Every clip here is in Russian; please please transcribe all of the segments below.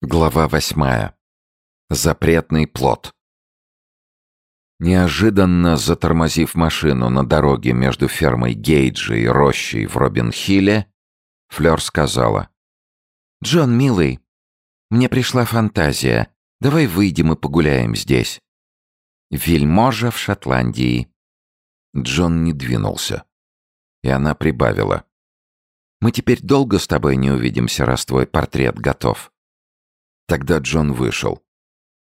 Глава восьмая. Запретный плод. Неожиданно затормозив машину на дороге между фермой Гейджи и рощей в Робин-Хилле, Флёр сказала. «Джон, милый, мне пришла фантазия. Давай выйдем и погуляем здесь. Вельможа в Шотландии». Джон не двинулся. И она прибавила. «Мы теперь долго с тобой не увидимся, раз твой портрет готов». Тогда Джон вышел,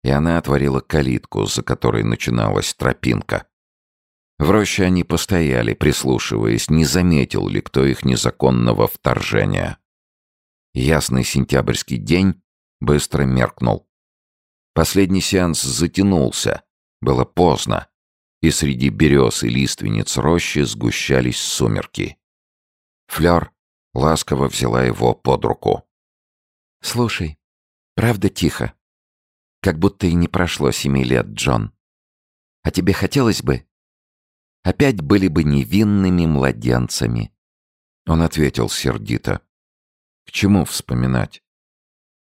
и она отворила калитку, за которой начиналась тропинка. В роще они постояли, прислушиваясь, не заметил ли кто их незаконного вторжения. Ясный сентябрьский день быстро меркнул. Последний сеанс затянулся, было поздно, и среди берез и лиственниц рощи сгущались сумерки. Флёр ласково взяла его под руку. «Слушай, Правда тихо. Как будто и не прошло семи лет, Джон. А тебе хотелось бы? Опять были бы невинными младенцами. Он ответил сердито. К чему вспоминать?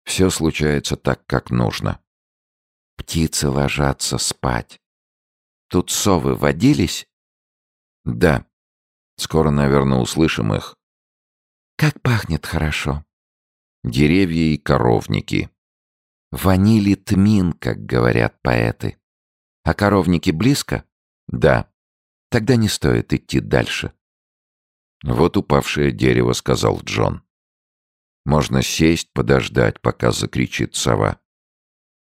Все случается так, как нужно. Птицы ложатся спать. Тут совы водились? Да. Скоро, наверное, услышим их. Как пахнет хорошо. Деревья и коровники. Ванили тмин, как говорят поэты. А коровники близко? Да. Тогда не стоит идти дальше. Вот упавшее дерево, сказал Джон. Можно сесть, подождать, пока закричит сова.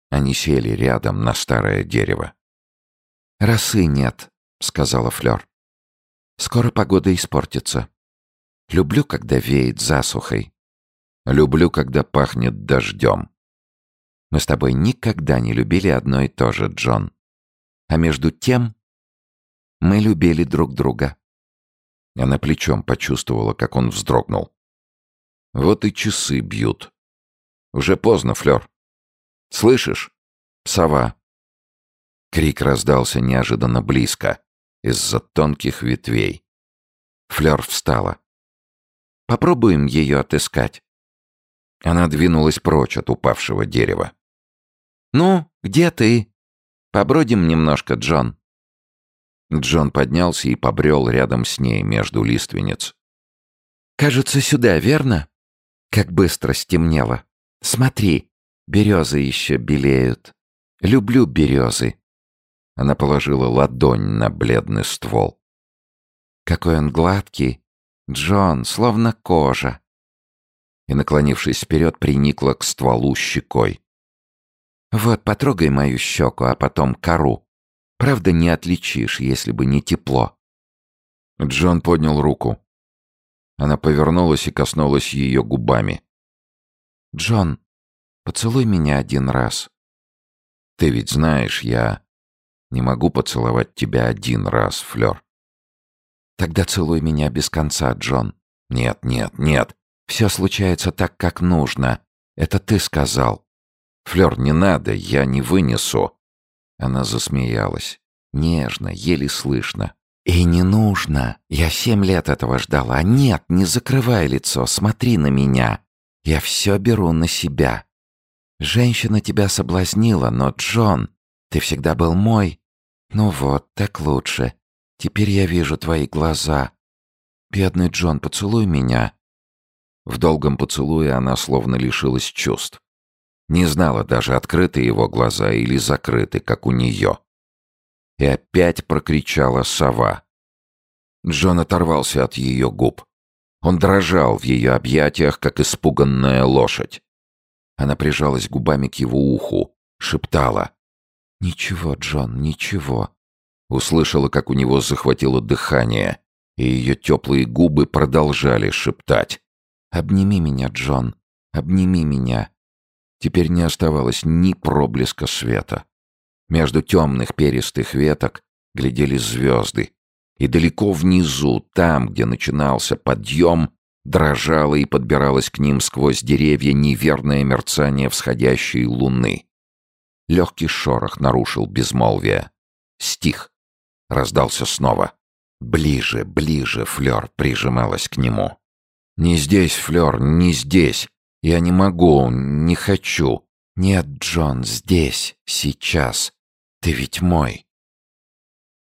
Они сели рядом на старое дерево. «Росы нет», — сказала Флёр. «Скоро погода испортится. Люблю, когда веет засухой. Люблю, когда пахнет дождем. Мы с тобой никогда не любили одно и то же, Джон. А между тем мы любили друг друга. Она плечом почувствовала, как он вздрогнул. Вот и часы бьют. Уже поздно, Флёр. Слышишь? Сова. Крик раздался неожиданно близко, из-за тонких ветвей. Флёр встала. Попробуем ее отыскать. Она двинулась прочь от упавшего дерева. «Ну, где ты? Побродим немножко, Джон». Джон поднялся и побрел рядом с ней между лиственниц. «Кажется, сюда, верно? Как быстро стемнело. Смотри, березы еще белеют. Люблю березы». Она положила ладонь на бледный ствол. «Какой он гладкий! Джон, словно кожа!» И, наклонившись вперед, приникла к стволу щекой. Вот, потрогай мою щеку, а потом кору. Правда, не отличишь, если бы не тепло. Джон поднял руку. Она повернулась и коснулась ее губами. «Джон, поцелуй меня один раз». «Ты ведь знаешь, я не могу поцеловать тебя один раз, Флёр». «Тогда целуй меня без конца, Джон». «Нет, нет, нет. Все случается так, как нужно. Это ты сказал». «Флёр, не надо, я не вынесу». Она засмеялась. Нежно, еле слышно. «И не нужно. Я семь лет этого ждала. Нет, не закрывай лицо, смотри на меня. Я все беру на себя. Женщина тебя соблазнила, но, Джон, ты всегда был мой. Ну вот, так лучше. Теперь я вижу твои глаза. Бедный Джон, поцелуй меня». В долгом поцелуе она словно лишилась чувств. Не знала даже, открыты его глаза или закрыты, как у нее. И опять прокричала сова. Джон оторвался от ее губ. Он дрожал в ее объятиях, как испуганная лошадь. Она прижалась губами к его уху, шептала. «Ничего, Джон, ничего». Услышала, как у него захватило дыхание, и ее теплые губы продолжали шептать. «Обними меня, Джон, обними меня. Теперь не оставалось ни проблеска света. Между темных перистых веток глядели звезды, и далеко внизу, там, где начинался подъем, дрожало и подбиралось к ним сквозь деревья неверное мерцание всходящей луны. Легкий шорох нарушил безмолвие. Стих. Раздался снова. Ближе, ближе Флёр прижималась к нему. «Не здесь, Флёр, не здесь!» Я не могу, не хочу. «Нет, Джон, здесь, сейчас. Ты ведь мой».